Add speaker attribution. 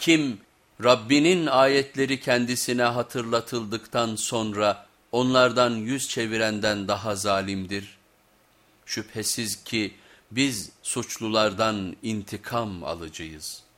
Speaker 1: Kim Rabbinin ayetleri kendisine hatırlatıldıktan sonra onlardan yüz çevirenden daha zalimdir. Şüphesiz ki biz suçlulardan intikam alıcıyız.''